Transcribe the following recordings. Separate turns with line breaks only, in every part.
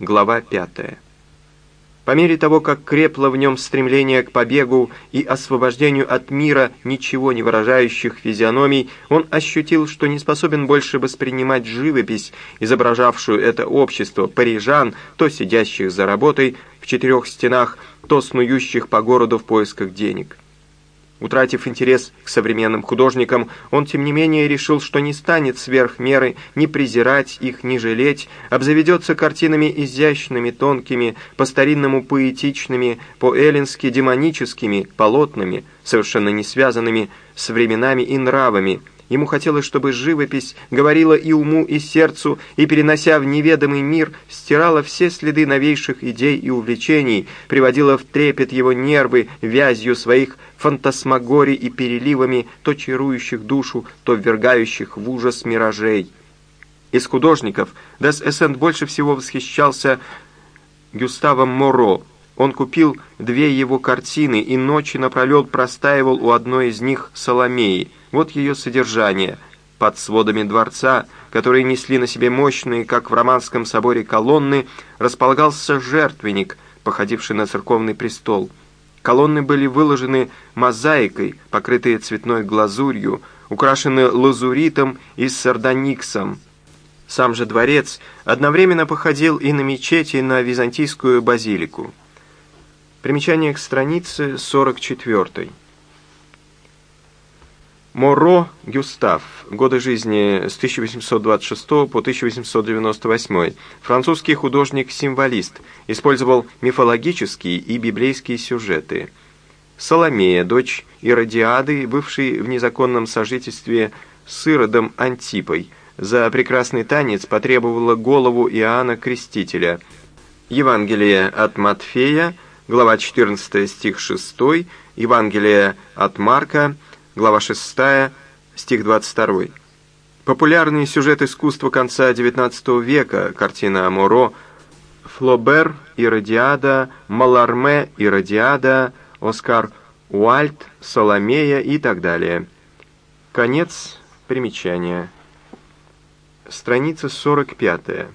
глава 5. По мере того, как крепло в нем стремление к побегу и освобождению от мира ничего не выражающих физиономий, он ощутил, что не способен больше воспринимать живопись, изображавшую это общество парижан, то сидящих за работой в четырех стенах, то снующих по городу в поисках денег. Утратив интерес к современным художникам, он, тем не менее, решил, что не станет сверх меры ни презирать их, ни жалеть, обзаведется картинами изящными, тонкими, по-старинному поэтичными, по-эллински демоническими полотнами, совершенно не связанными с временами и нравами, Ему хотелось, чтобы живопись говорила и уму, и сердцу, и, перенося в неведомый мир, стирала все следы новейших идей и увлечений, приводила в трепет его нервы вязью своих фантасмагорий и переливами, то чарующих душу, то ввергающих в ужас миражей. Из художников Дес Эссент больше всего восхищался Гюставом Моро. Он купил две его картины и ночи напролет простаивал у одной из них Соломеи – вот ее содержание. Под сводами дворца, которые несли на себе мощные, как в романском соборе, колонны, располагался жертвенник, походивший на церковный престол. Колонны были выложены мозаикой, покрытые цветной глазурью, украшены лазуритом и сардониксом. Сам же дворец одновременно походил и на мечеть, и на византийскую базилику. Примечание к странице 44. Моро Гюстав. Годы жизни с 1826 по 1898. Французский художник-символист. Использовал мифологические и библейские сюжеты. Соломея, дочь Иродиады, бывшей в незаконном сожительстве с Иродом Антипой, за прекрасный танец потребовала голову Иоанна Крестителя. Евангелие от Матфея, глава 14, стих 6, Евангелие от Марка, глава 6, стих 22. Популярный сюжет искусства конца XIX века, картина Моро, Флобер, Иродиада, Маларме, Иродиада, Оскар Уальт, Соломея и так далее. Конец примечания. Страница 45.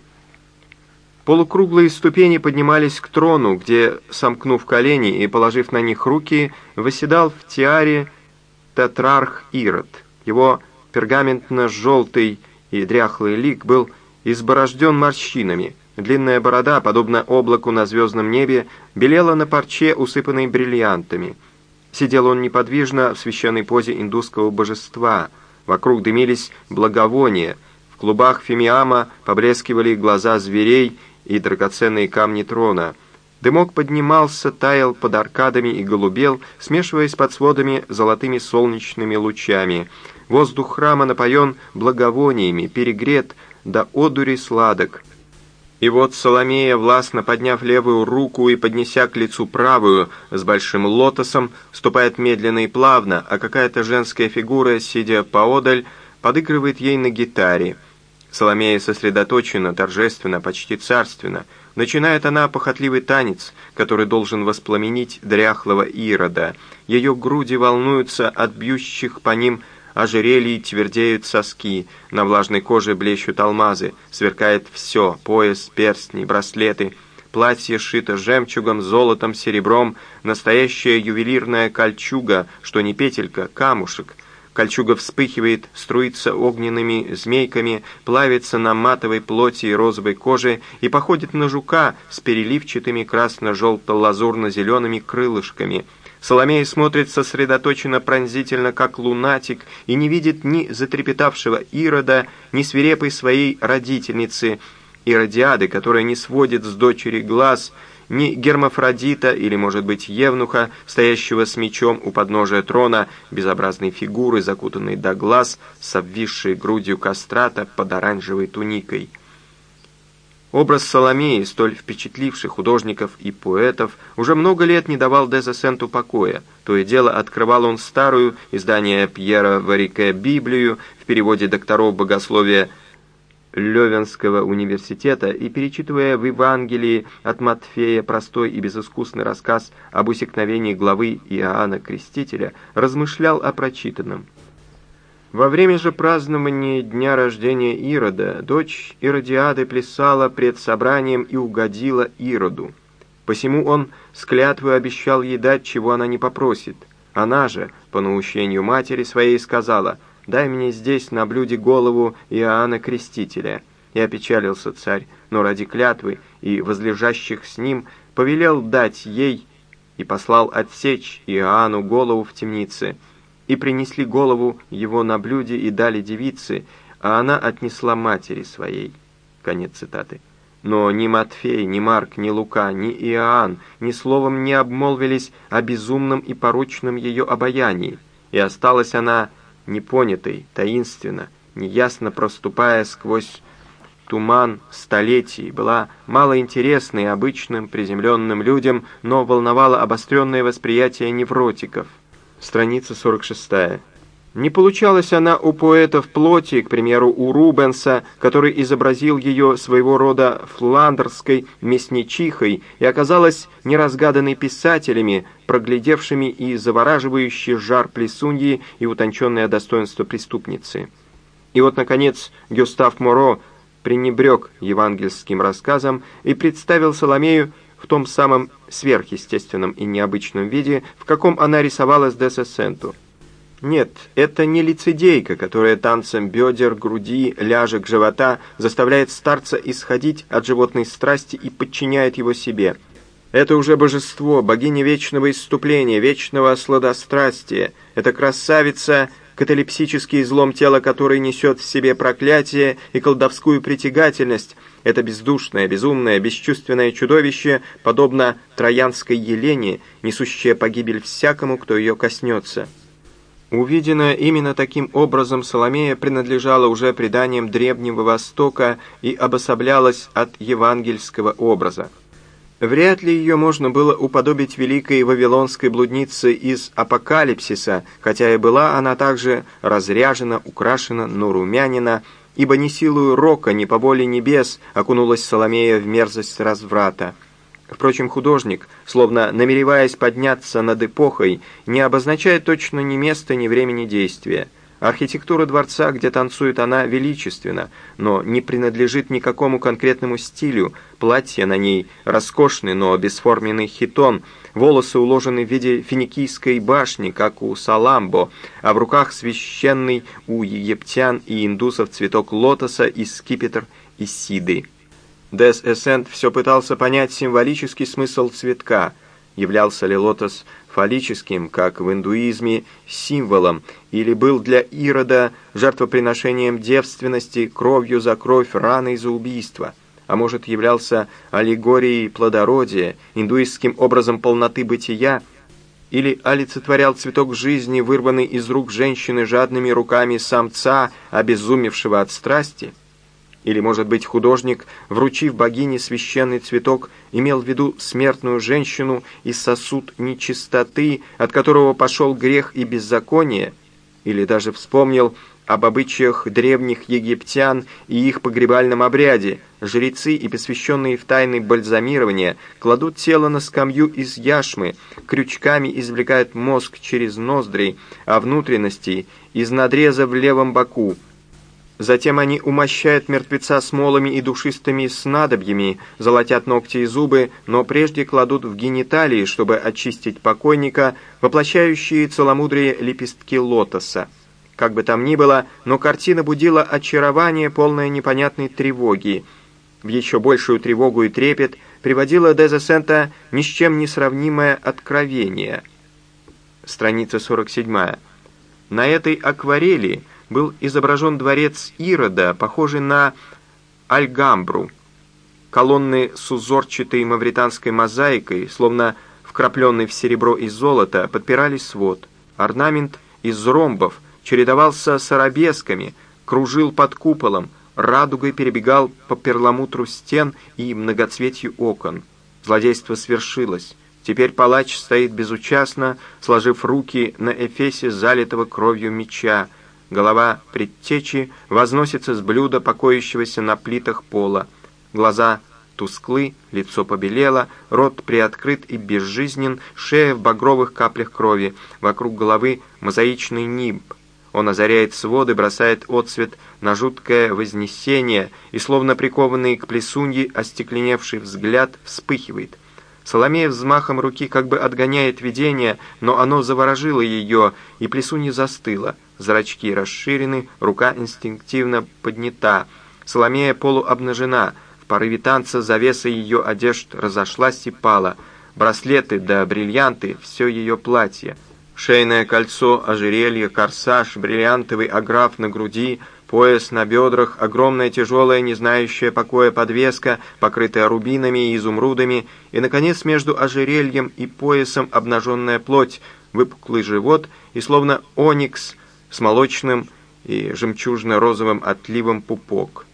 Полукруглые ступени поднимались к трону, где, сомкнув колени и положив на них руки, восседал в тиаре тетрарх Ирод. Его пергаментно-желтый и дряхлый лик был изборожден морщинами. Длинная борода, подобно облаку на звездном небе, белела на парче, усыпанной бриллиантами. Сидел он неподвижно в священной позе индусского божества. Вокруг дымились благовония. В клубах фимиама поблескивали глаза зверей и драгоценные камни трона — Дымок поднимался, таял под аркадами и голубел, смешиваясь под сводами золотыми солнечными лучами. Воздух храма напоен благовониями, перегрет до одури сладок. И вот Соломея, властно подняв левую руку и поднеся к лицу правую, с большим лотосом, ступает медленно и плавно, а какая-то женская фигура, сидя поодаль, подыгрывает ей на гитаре. Соломея сосредоточена, торжественно, почти царственно — Начинает она похотливый танец, который должен воспламенить дряхлого Ирода. Ее груди волнуются от бьющих по ним ожерелий, твердеют соски, на влажной коже блещут алмазы, сверкает все, пояс, перстни, браслеты, платье шито жемчугом, золотом, серебром, настоящая ювелирная кольчуга, что не петелька, камушек — Кольчуга вспыхивает, струится огненными змейками, плавится на матовой плоти и розовой коже и походит на жука с переливчатыми красно-желто-лазурно-зелеными крылышками. Соломея смотрит сосредоточенно пронзительно, как лунатик, и не видит ни затрепетавшего Ирода, ни свирепой своей родительницы, Иродиады, которая не сводит с дочери глаз, ни Гермафродита или, может быть, Евнуха, стоящего с мечом у подножия трона, безобразной фигуры, закутанной до глаз, с обвисшей грудью кастрата под оранжевой туникой. Образ Соломеи, столь впечатливший художников и поэтов, уже много лет не давал Дезесенту покоя. То и дело открывал он старую издание Пьера Варике «Библию» в переводе докторов богословия Левенского университета и, перечитывая в Евангелии от Матфея простой и безыскусный рассказ об усекновении главы Иоанна Крестителя, размышлял о прочитанном. Во время же празднования дня рождения Ирода дочь Иродиады плясала пред собранием и угодила Ироду. Посему он с клятвой обещал ей дать, чего она не попросит. Она же, по наущению матери своей, сказала, «Дай мне здесь на блюде голову Иоанна Крестителя». И опечалился царь, но ради клятвы и возлежащих с ним повелел дать ей и послал отсечь Иоанну голову в темнице. И принесли голову его на блюде и дали девице, а она отнесла матери своей». Конец цитаты. Но ни Матфей, ни Марк, ни Лука, ни Иоанн ни словом не обмолвились о безумном и порочном ее обаянии, и осталась она непонятой, таинственно, неясно проступая сквозь туман столетий, была малоинтересной обычным приземленным людям, но волновала обостренное восприятие невротиков. Страница 46. Не получалась она у поэтов плоти, к примеру, у Рубенса, который изобразил ее своего рода фландерской мясничихой и оказалась неразгаданной писателями, проглядевшими и завораживающий жар плесуньи и утонченное достоинство преступницы. И вот, наконец, Гюстав Моро пренебрег евангельским рассказом и представил Соломею в том самом сверхъестественном и необычном виде, в каком она рисовалась де Сессенту. Нет, это не лицедейка, которая танцем бедер, груди, ляжек, живота заставляет старца исходить от животной страсти и подчиняет его себе. Это уже божество, богиня вечного исступления, вечного сладострастия. Это красавица, каталепсический излом тела, который несет в себе проклятие и колдовскую притягательность. Это бездушное, безумное, бесчувственное чудовище, подобно троянской Елене, несущее погибель всякому, кто ее коснется. Увиденная именно таким образом Соломея принадлежала уже преданиям Древнего Востока и обособлялась от евангельского образа. Вряд ли ее можно было уподобить великой вавилонской блуднице из Апокалипсиса, хотя и была она также разряжена, украшена, но румянина, ибо не силою рока, ни по воле небес окунулась Соломея в мерзость разврата. Впрочем, художник, словно намереваясь подняться над эпохой, не обозначает точно ни места, ни времени действия. Архитектура дворца, где танцует она, величественна, но не принадлежит никакому конкретному стилю. Платье на ней роскошный, но бесформенный хитон, волосы уложены в виде финикийской башни, как у Саламбо, а в руках священный у египтян и индусов цветок лотоса и скипетр Исиды. Дес Эссент все пытался понять символический смысл цветка. Являлся ли лотос фаллическим, как в индуизме, символом, или был для Ирода жертвоприношением девственности, кровью за кровь, раной за убийство, а может являлся аллегорией плодородия, индуистским образом полноты бытия, или олицетворял цветок жизни, вырванный из рук женщины жадными руками самца, обезумевшего от страсти – или, может быть, художник, вручив богине священный цветок, имел в виду смертную женщину и сосуд нечистоты, от которого пошел грех и беззаконие? Или даже вспомнил об обычаях древних египтян и их погребальном обряде. Жрецы и посвященные в тайны бальзамирования кладут тело на скамью из яшмы, крючками извлекают мозг через ноздри, а внутренности из надреза в левом боку – Затем они умощают мертвеца смолами и душистыми снадобьями, золотят ногти и зубы, но прежде кладут в гениталии, чтобы очистить покойника, воплощающие целомудрие лепестки лотоса. Как бы там ни было, но картина будила очарование, полное непонятной тревоги. В еще большую тревогу и трепет приводило Дезесента ни с чем не сравнимое откровение. Страница 47. На этой акварели – был изображен дворец Ирода, похожий на Альгамбру. Колонны с узорчатой мавританской мозаикой, словно вкрапленной в серебро и золото, подпирали свод. Орнамент из ромбов чередовался с арабесками, кружил под куполом, радугой перебегал по перламутру стен и многоцветью окон. Злодейство свершилось. Теперь палач стоит безучастно, сложив руки на эфесе залитого кровью меча, Голова предтечи возносится с блюда, покоящегося на плитах пола. Глаза тусклы, лицо побелело, рот приоткрыт и безжизнен, шея в багровых каплях крови, вокруг головы мозаичный нимб. Он озаряет своды, бросает отсвет на жуткое вознесение, и, словно прикованный к плесунье, остекленевший взгляд вспыхивает. Соломея взмахом руки как бы отгоняет видение, но оно заворожило ее, и плесунья застыла. Зрачки расширены, рука инстинктивно поднята. Соломея полуобнажена. В порыве танца завеса ее одежд разошлась и пала. Браслеты да бриллианты — все ее платье. Шейное кольцо, ожерелье, корсаж, бриллиантовый аграф на груди, пояс на бедрах, огромная тяжелая, не знающая покоя подвеска, покрытая рубинами и изумрудами, и, наконец, между ожерельем и поясом обнаженная плоть, выпуклый живот и, словно оникс, с молочным и жемчужно-розовым отливом пупок.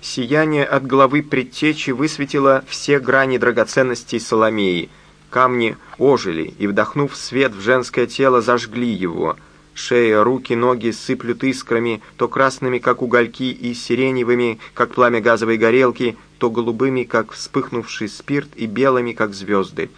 Сияние от головы предтечи высветило все грани драгоценностей Соломеи — Камни ожили и, вдохнув свет в женское тело, зажгли его. Шея, руки, ноги сыплют искрами, то красными, как угольки, и сиреневыми, как пламя газовой горелки, то голубыми, как вспыхнувший спирт, и белыми, как звезды.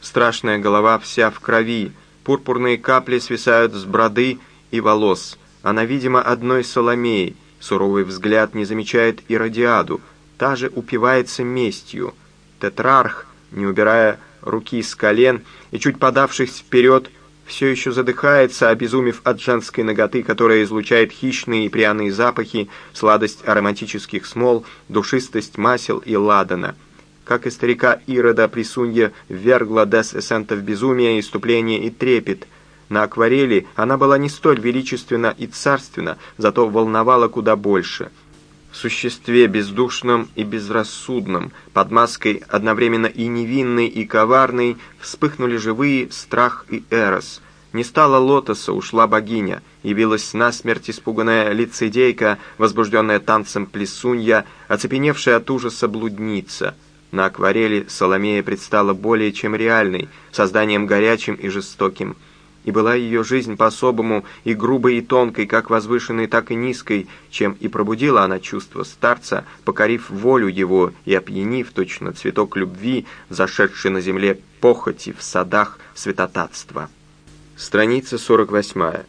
Страшная голова вся в крови, пурпурные капли свисают с броды и волос. Она, видимо, одной Соломеей. Суровый взгляд не замечает и радиаду. Та же упивается местью. Тетрарх, не убирая руки с колен и, чуть подавшись вперед, все еще задыхается, обезумев от женской ноготы, которая излучает хищные и пряные запахи, сладость ароматических смол, душистость масел и ладана. Как и старика Ирода, Присунья ввергла Дес Эссента в безумие, иступление и трепет. На акварели она была не столь величественна и царственна, зато волновала куда больше — существе бездушном и безрассудном, под маской одновременно и невинной, и коварной, вспыхнули живые страх и эрос. Не стало лотоса, ушла богиня, явилась насмерть испуганная лицедейка, возбужденная танцем плесунья, оцепеневшая от ужаса блудница. На акварели Соломея предстала более чем реальной, созданием горячим и жестоким – и была ее жизнь по-особому и грубой, и тонкой, как возвышенной, так и низкой, чем и пробудила она чувство старца, покорив волю его и опьянив точно цветок любви, зашедший на земле похоти в садах святотатства. Страница 48.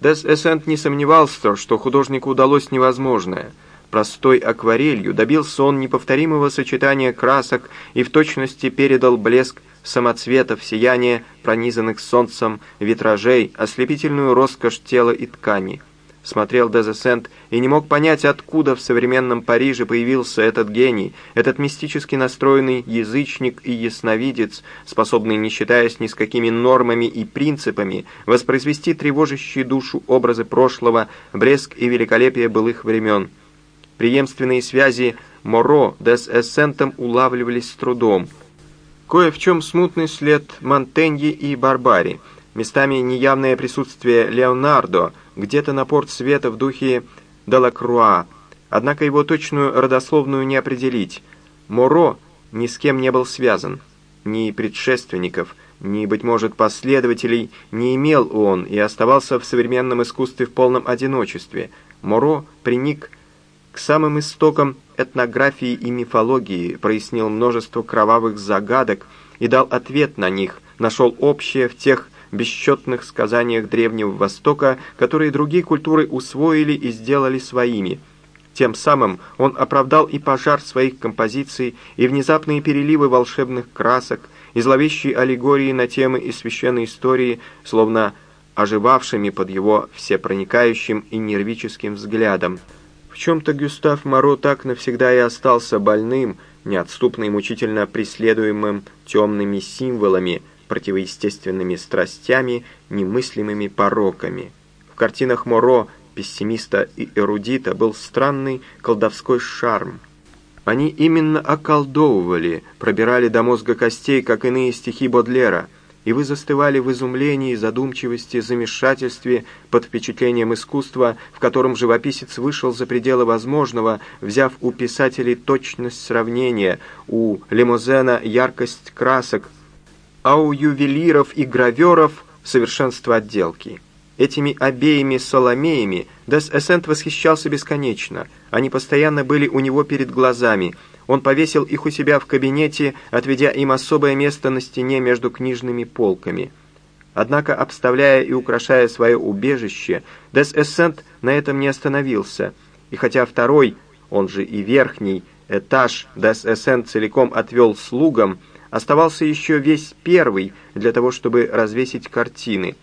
Дес Эссент не сомневался, что художнику удалось невозможное. Простой акварелью добился он неповторимого сочетания красок и в точности передал блеск самоцветов, сияние пронизанных солнцем витражей, ослепительную роскошь тела и ткани. Смотрел Дезесент и не мог понять, откуда в современном Париже появился этот гений, этот мистически настроенный язычник и ясновидец, способный, не считаясь ни с какими нормами и принципами, воспроизвести тревожащие душу образы прошлого, блеск и великолепие былых времен. Преемственные связи Моро Дес Эссентом улавливались с трудом – Кое в чем смутный след Монтеньи и Барбари, местами неявное присутствие Леонардо, где-то напорт света в духе Делакруа, однако его точную родословную не определить. Моро ни с кем не был связан, ни предшественников, ни, быть может, последователей не имел он и оставался в современном искусстве в полном одиночестве. Моро приник к самым истокам этнографии и мифологии, прояснил множество кровавых загадок и дал ответ на них, нашел общее в тех бесчетных сказаниях Древнего Востока, которые другие культуры усвоили и сделали своими. Тем самым он оправдал и пожар своих композиций, и внезапные переливы волшебных красок, и зловещие аллегории на темы из священной истории, словно оживавшими под его всепроникающим и нервическим взглядом. В чем-то Гюстав Моро так навсегда и остался больным, неотступно и мучительно преследуемым темными символами, противоестественными страстями, немыслимыми пороками. В картинах Моро, пессимиста и эрудита, был странный колдовской шарм. Они именно околдовывали, пробирали до мозга костей, как иные стихи Бодлера – и вы застывали в изумлении, задумчивости, замешательстве под впечатлением искусства, в котором живописец вышел за пределы возможного, взяв у писателей точность сравнения, у Лемузена яркость красок, а у ювелиров и граверов совершенство отделки. Этими обеими Соломеями Дес Эссент восхищался бесконечно. Они постоянно были у него перед глазами – он повесил их у себя в кабинете, отведя им особое место на стене между книжными полками. Однако, обставляя и украшая свое убежище, Дес Эссент на этом не остановился, и хотя второй, он же и верхний, этаж Дес Эссент целиком отвел слугам, оставался еще весь первый для того, чтобы развесить картины.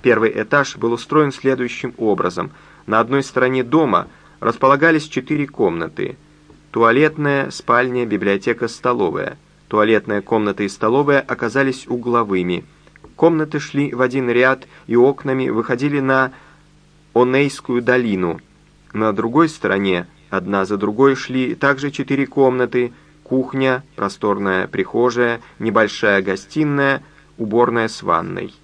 Первый этаж был устроен следующим образом. На одной стороне дома располагались четыре комнаты. Туалетная, спальня, библиотека, столовая. Туалетная комната и столовая оказались угловыми. Комнаты шли в один ряд и окнами выходили на Онейскую долину. На другой стороне, одна за другой, шли также четыре комнаты, кухня, просторная прихожая, небольшая гостиная, уборная с ванной.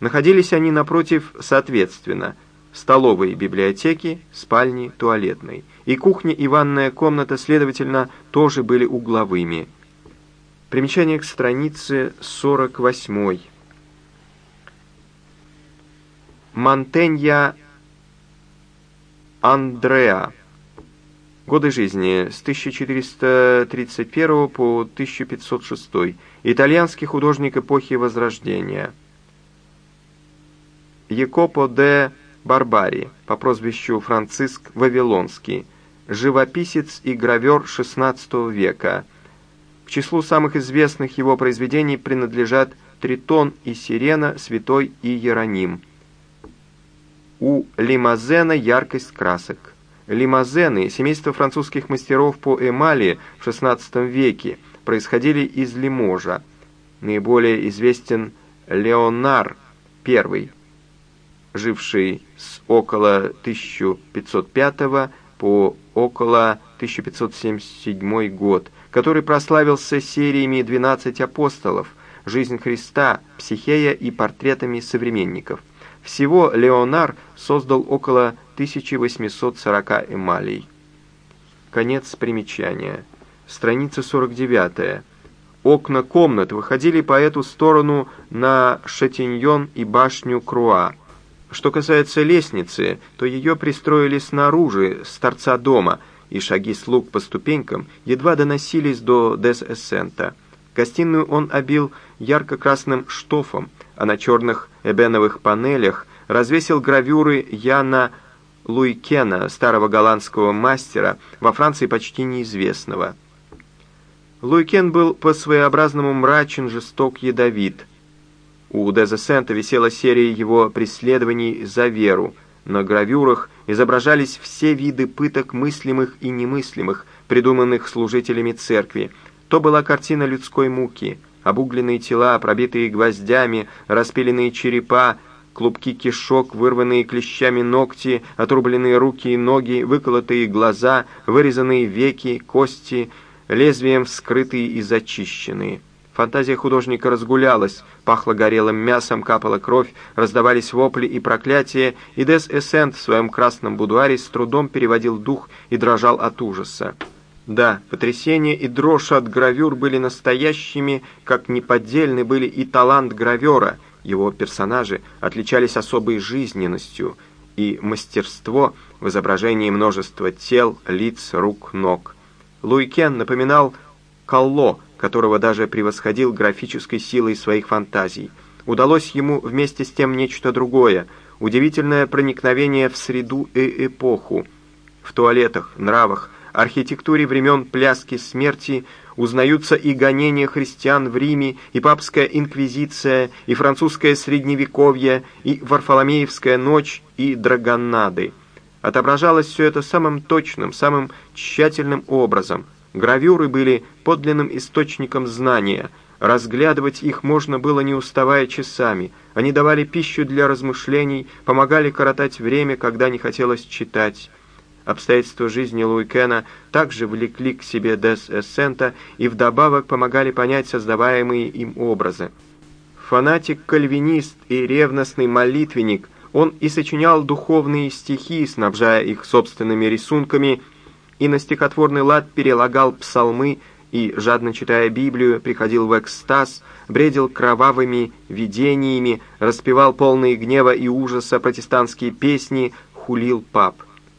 Находились они напротив, соответственно, столовой библиотеки, спальни, туалетной. И кухня и ванная комната, следовательно, тоже были угловыми. Примечание к странице 48. Монтенья Андреа. Годы жизни с 1431 по 1506. Итальянский художник эпохи Возрождения. Якопо де Барбари, по прозвищу Франциск Вавилонский, живописец и гравер XVI века. К числу самых известных его произведений принадлежат «Тритон и Сирена», «Святой» и «Иероним». У Лимазена яркость красок. Лимазены, семейство французских мастеров по эмали в XVI веке, происходили из Лиможа. Наиболее известен Леонар I, живший с около 1505 по около 1577 год, который прославился сериями «12 апостолов», «Жизнь Христа», «Психея» и портретами современников – всего Леонар создал около 1840 эмалей. Конец примечания. Страница 49. Окна комнат выходили по эту сторону на Шатиньон и башню Круа. Что касается лестницы, то ее пристроили снаружи, с торца дома, и шаги слуг по ступенькам едва доносились до Дес-Эссента. Гостиную он обил ярко-красным штофом, а на черных эбеновых панелях развесил гравюры Яна Луикена, старого голландского мастера, во Франции почти неизвестного. Луикен был по-своеобразному мрачен, жесток, ядовит. У Дезесента висела серия его преследований за веру. На гравюрах изображались все виды пыток мыслимых и немыслимых, придуманных служителями церкви. То была картина людской муки – обугленные тела, пробитые гвоздями, распиленные черепа, клубки кишок, вырванные клещами ногти, отрубленные руки и ноги, выколотые глаза, вырезанные веки, кости, лезвием вскрытые и зачищенные. Фантазия художника разгулялась, пахло горелым мясом, капала кровь, раздавались вопли и проклятия, и Дес Эссент в своем красном будуаре с трудом переводил дух и дрожал от ужаса. Да, потрясение и дрожь от гравюр были настоящими, как неподдельны были и талант гравера. Его персонажи отличались особой жизненностью и мастерство в изображении множества тел, лиц, рук, ног. Луи Кен напоминал Калло, которого даже превосходил графической силой своих фантазий. Удалось ему вместе с тем нечто другое, удивительное проникновение в среду и эпоху. В туалетах, нравах, архитектуре времен пляски смерти узнаются и гонения христиан в Риме, и папская инквизиция, и французское средневековье, и Варфоломеевская ночь, и драгонады. Отображалось все это самым точным, самым тщательным образом. Гравюры были подлинным источником знания. Разглядывать их можно было не уставая часами. Они давали пищу для размышлений, помогали коротать время, когда не хотелось читать. Обстоятельства жизни Луикена также влекли к себе Дес Эссента и вдобавок помогали понять создаваемые им образы. Фанатик-кальвинист и ревностный молитвенник, он и сочинял духовные стихи, снабжая их собственными рисунками, и на стихотворный лад перелагал псалмы и, жадно читая Библию, приходил в экстаз, бредил кровавыми видениями, распевал полные гнева и ужаса протестантские песни, хулил пап.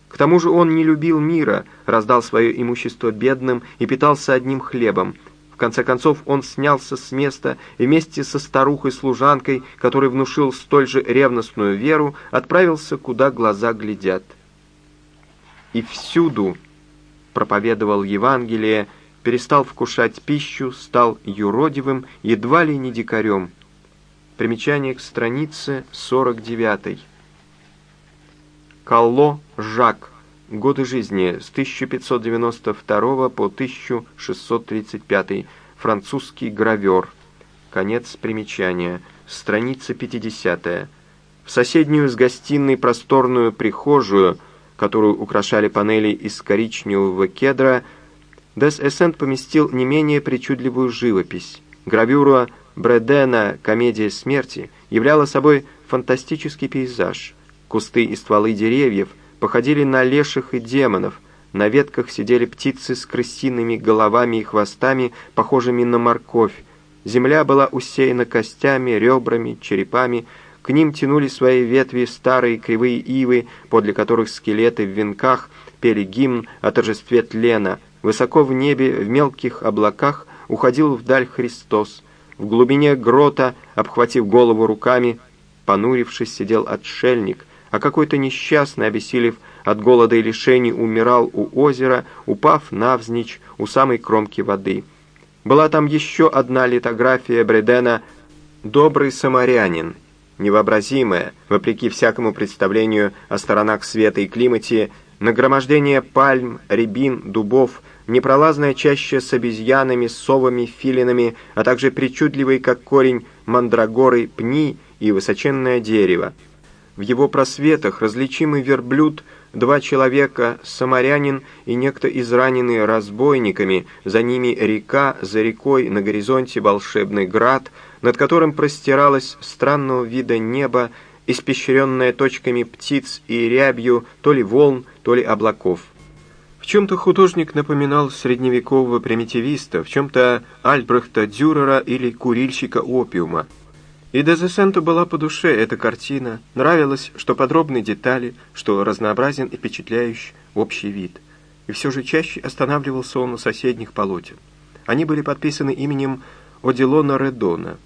К тому же он не любил мира, раздал свое имущество бедным и питался одним хлебом. В конце концов он снялся с места и вместе со старухой-служанкой, который внушил столь же ревностную веру, отправился, куда глаза глядят. И всюду проповедовал Евангелие, перестал вкушать пищу, стал юродивым, едва ли не дикарем. Примечание к странице 49. Калло Жак. Годы жизни с 1592 по 1635. Французский гравер. Конец примечания. Страница 50. В соседнюю с гостиной просторную прихожую, которую украшали панели из коричневого кедра, Дес Эссент поместил не менее причудливую живопись. Гравюра Бредена «Комедия смерти» являла собой фантастический пейзаж. Кусты и стволы деревьев – походили на леших и демонов, на ветках сидели птицы с крысиными головами и хвостами, похожими на морковь. Земля была усеяна костями, ребрами, черепами, к ним тянули свои ветви старые кривые ивы, подле которых скелеты в венках пели гимн о торжестве тлена. Высоко в небе, в мелких облаках, уходил вдаль Христос. В глубине грота, обхватив голову руками, понурившись, сидел отшельник — а какой-то несчастный, обессилев от голода и лишений, умирал у озера, упав навзничь у самой кромки воды. Была там еще одна литография Бредена «Добрый самарянин», невообразимая, вопреки всякому представлению о сторонах света и климате, нагромождение пальм, рябин, дубов, непролазная чаще с обезьянами, совами, филинами, а также причудливые, как корень, мандрагоры, пни и высоченное дерево. В его просветах различимый верблюд, два человека, самарянин и некто израненный разбойниками, за ними река, за рекой на горизонте волшебный град, над которым простиралось странного вида небо, испещренное точками птиц и рябью то ли волн, то ли облаков. В чем-то художник напоминал средневекового примитивиста, в чем-то Альбрехта Дюрера или курильщика опиума. И Дезесенту была по душе эта картина, нравилось, что подробны детали, что разнообразен и впечатляющий общий вид. И все же чаще останавливался он у соседних полотен. Они были подписаны именем Одилона Редона.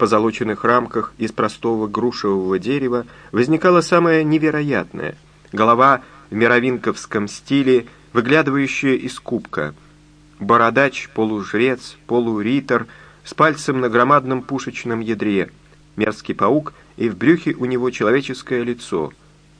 Позолоченных рамках из простого грушевого дерева возникало самое невероятное. Голова в мировинковском стиле, выглядывающая из кубка. Бородач, полужрец, полуритор — с пальцем на громадном пушечном ядре, мерзкий паук, и в брюхе у него человеческое лицо.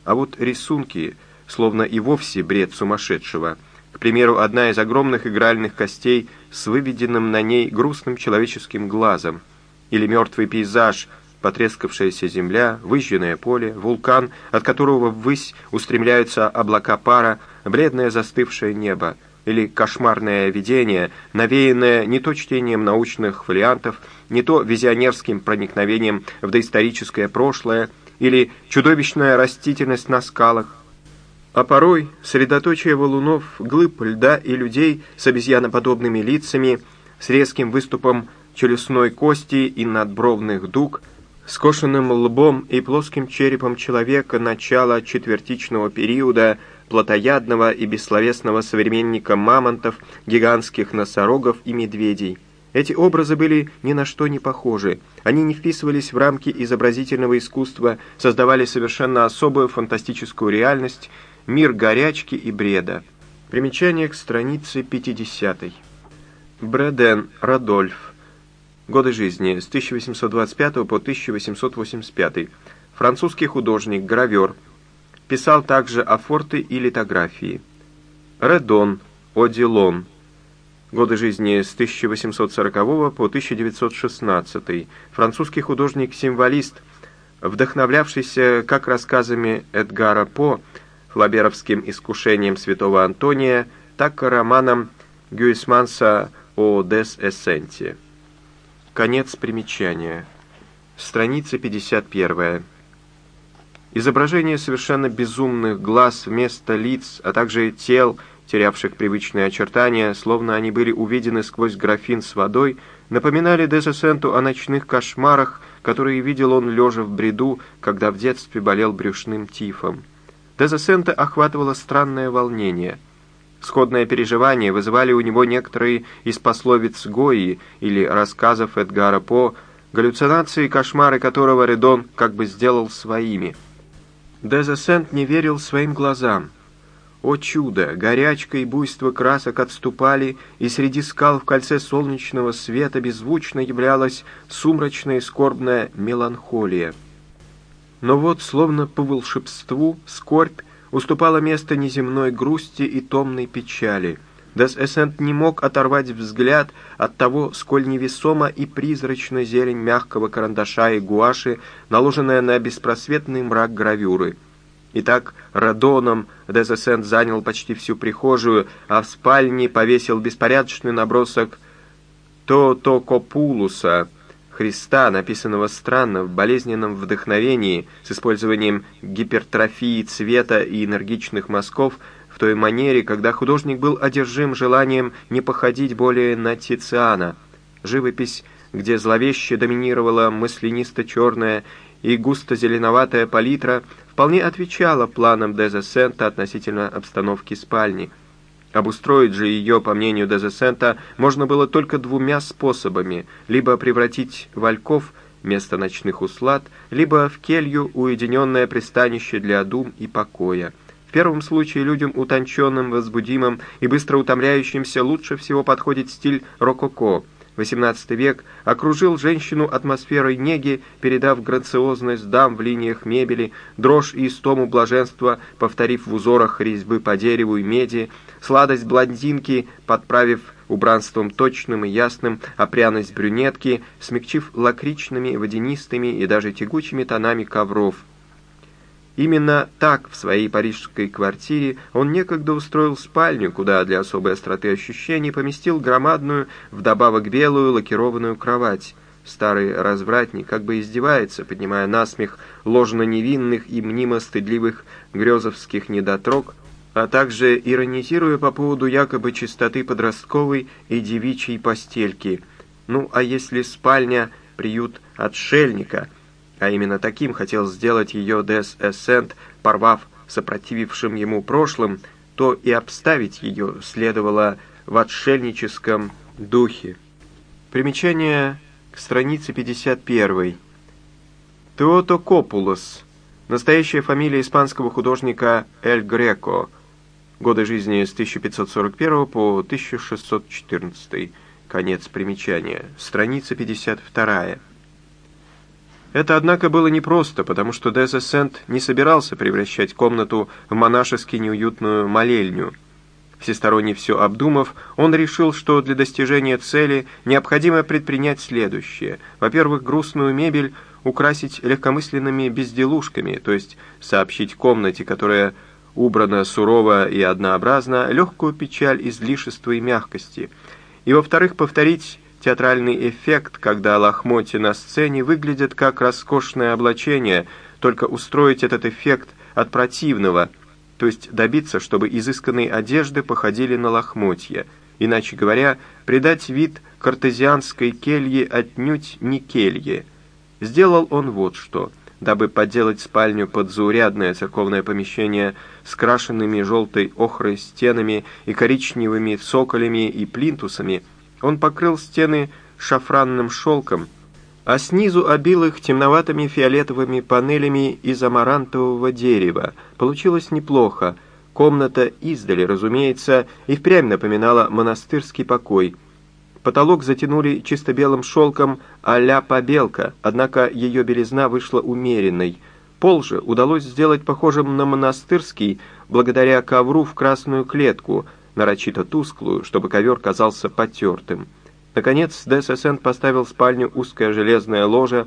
А вот рисунки, словно и вовсе бред сумасшедшего. К примеру, одна из огромных игральных костей с выведенным на ней грустным человеческим глазом. Или мертвый пейзаж, потрескавшаяся земля, выжженное поле, вулкан, от которого ввысь устремляются облака пара, бледное застывшее небо — или кошмарное видение, навеянное не то чтением научных фолиантов, не то визионерским проникновением в доисторическое прошлое, или чудовищная растительность на скалах, а порой средоточие валунов, глыб льда и людей с обезьяноподобными лицами, с резким выступом челюстной кости и надбровных дуг, скошенным лбом и плоским черепом человека начала четвертичного периода – плотоядного и бессловесного современника мамонтов, гигантских носорогов и медведей. Эти образы были ни на что не похожи. Они не вписывались в рамки изобразительного искусства, создавали совершенно особую фантастическую реальность, мир горячки и бреда. Примечание к странице 50. Бреден Радольф. Годы жизни с 1825 по 1885. Французский художник, гравер, Писал также афорты и литографии. Редон, Одилон. Годы жизни с 1840 по 1916. Французский художник-символист, вдохновлявшийся как рассказами Эдгара По, флаберовским искушением святого Антония, так и романом Гюисманса о Дес Эссенте. Конец примечания. Страница 51. Изображение совершенно безумных глаз вместо лиц, а также тел, терявших привычные очертания, словно они были увидены сквозь графин с водой, напоминали Дезесенту о ночных кошмарах, которые видел он лежа в бреду, когда в детстве болел брюшным тифом. Дезесента охватывало странное волнение. Сходное переживание вызывали у него некоторые из пословиц Гои или рассказов Эдгара По, галлюцинации кошмары которого Редон как бы сделал своими. Дезесент не верил своим глазам. О чудо! Горячка и буйство красок отступали, и среди скал в кольце солнечного света беззвучно являлась сумрачная и скорбная меланхолия. Но вот, словно по волшебству, скорбь уступала место неземной грусти и томной печали. Дес Эссент не мог оторвать взгляд от того, сколь невесомо и призрачно зелень мягкого карандаша и гуаши, наложенная на беспросветный мрак гравюры. Итак, радоном Дезесент занял почти всю прихожую, а в спальне повесил беспорядочный набросок Тотокопулуса, Христа, написанного странно, в болезненном вдохновении, с использованием гипертрофии цвета и энергичных мазков, в той манере, когда художник был одержим желанием не походить более на Тициана. Живопись, где зловеще доминировала мысленисто-черная и густо-зеленоватая палитра, вполне отвечала планам Дезесента относительно обстановки спальни. Обустроить же ее, по мнению Дезесента, можно было только двумя способами, либо превратить вальков место ночных услад, либо в келью уединенное пристанище для дум и покоя. В первом случае людям утонченным, возбудимым и быстро утомляющимся лучше всего подходит стиль рококо – XVIII век окружил женщину атмосферой неги, передав грациозность дам в линиях мебели, дрожь и истому блаженства, повторив в узорах резьбы по дереву и меди, сладость блондинки, подправив убранством точным и ясным, а пряность брюнетки, смягчив лакричными, водянистыми и даже тягучими тонами ковров – Именно так в своей парижской квартире он некогда устроил спальню, куда для особой остроты ощущений поместил громадную, вдобавок белую лакированную кровать. Старый развратник как бы издевается, поднимая насмех ложно невинных и мнимо стыдливых грезовских недотрог, а также иронизируя по поводу якобы чистоты подростковой и девичьей постельки. Ну, а если спальня — приют отшельника — а именно таким хотел сделать ее Дес Эссент, порвав сопротивившим ему прошлым, то и обставить ее следовало в отшельническом духе. Примечание к странице 51. Теото Копулос, настоящая фамилия испанского художника Эль Греко, годы жизни с 1541 по 1614, конец примечания, страница 52. Это, однако, было непросто, потому что Дезесент не собирался превращать комнату в монашески неуютную молельню. Всесторонне все обдумав, он решил, что для достижения цели необходимо предпринять следующее. Во-первых, грустную мебель украсить легкомысленными безделушками, то есть сообщить комнате, которая убрана сурово и однообразно, легкую печаль излишества и мягкости. И, во-вторых, повторить театральный эффект, когда лохмотья на сцене выглядят как роскошное облачение, только устроить этот эффект от противного, то есть добиться, чтобы изысканные одежды походили на лохмотья, иначе говоря, придать вид картезианской келье отнюдь не келье. Сделал он вот что. Дабы подделать спальню под заурядное церковное помещение с крашенными желтой охрой стенами и коричневыми цоколями и плинтусами – он покрыл стены шафранным шелком, а снизу обил их темноватыми фиолетовыми панелями из амарантового дерева. Получилось неплохо. Комната издали, разумеется, и впрямь напоминала монастырский покой. Потолок затянули чисто белым шелком а-ля побелка, однако ее белизна вышла умеренной. Пол же удалось сделать похожим на монастырский, благодаря ковру в красную клетку – нарочито тусклую, чтобы ковер казался потертым. Наконец, ДССН поставил в спальню узкое железное ложе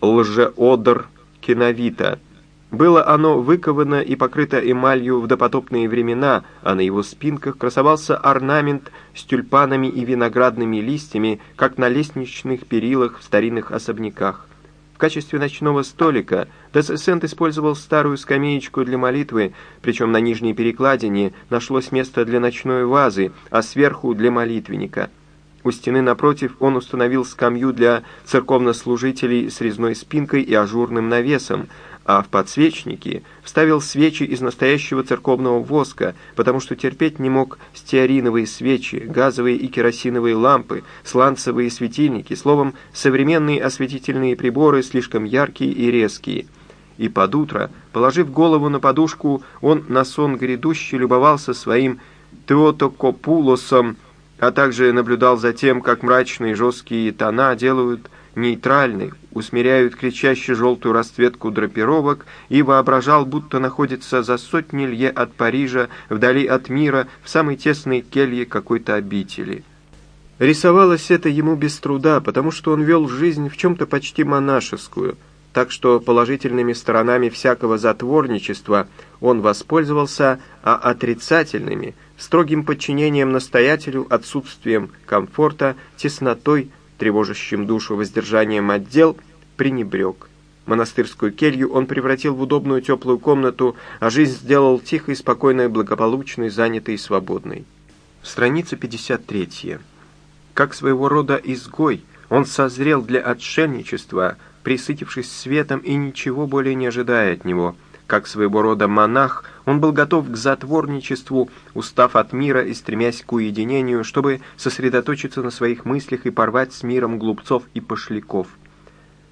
лжеодр киновита. Было оно выковано и покрыто эмалью в допотопные времена, а на его спинках красовался орнамент с тюльпанами и виноградными листьями, как на лестничных перилах в старинных особняках. В качестве ночного столика Десесент использовал старую скамеечку для молитвы, причем на нижней перекладине нашлось место для ночной вазы, а сверху для молитвенника. У стены напротив он установил скамью для церковнослужителей с резной спинкой и ажурным навесом, а в подсвечники вставил свечи из настоящего церковного воска, потому что терпеть не мог стеариновые свечи, газовые и керосиновые лампы, сланцевые светильники, словом, современные осветительные приборы слишком яркие и резкие. И под утро, положив голову на подушку, он на сон грядущий любовался своим Теотокопулосом, а также наблюдал за тем, как мрачные жесткие тона делают нейтральной, усмиряют кричаще желтую расцветку драпировок и воображал, будто находится за сотни лье от Парижа, вдали от мира, в самой тесной келье какой-то обители. Рисовалось это ему без труда, потому что он вел жизнь в чем-то почти монашескую, так что положительными сторонами всякого затворничества он воспользовался, а отрицательными – строгим подчинением настоятелю, отсутствием комфорта, теснотой, тревожащим душу воздержанием отдел, пренебрег. Монастырскую келью он превратил в удобную теплую комнату, а жизнь сделал тихой, спокойной, благополучной, занятой и свободной. Страница 53. Как своего рода изгой, он созрел для отшельничества, присытившись светом и ничего более не ожидая от него – как своего рода монах, он был готов к затворничеству, устав от мира и стремясь к уединению, чтобы сосредоточиться на своих мыслях и порвать с миром глупцов и пошляков.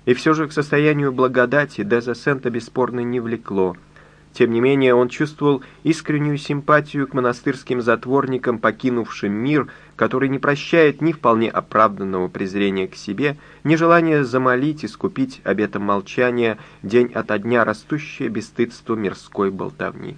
И все же к состоянию благодати Дезасента бесспорно не влекло – тем не менее, он чувствовал искреннюю симпатию к монастырским затворникам, покинувшим мир, который не прощает ни вполне оправданного презрения к себе, ни желания замолить, искупить обетом молчания день ото дня растущее бесстыдство мирской болтовни.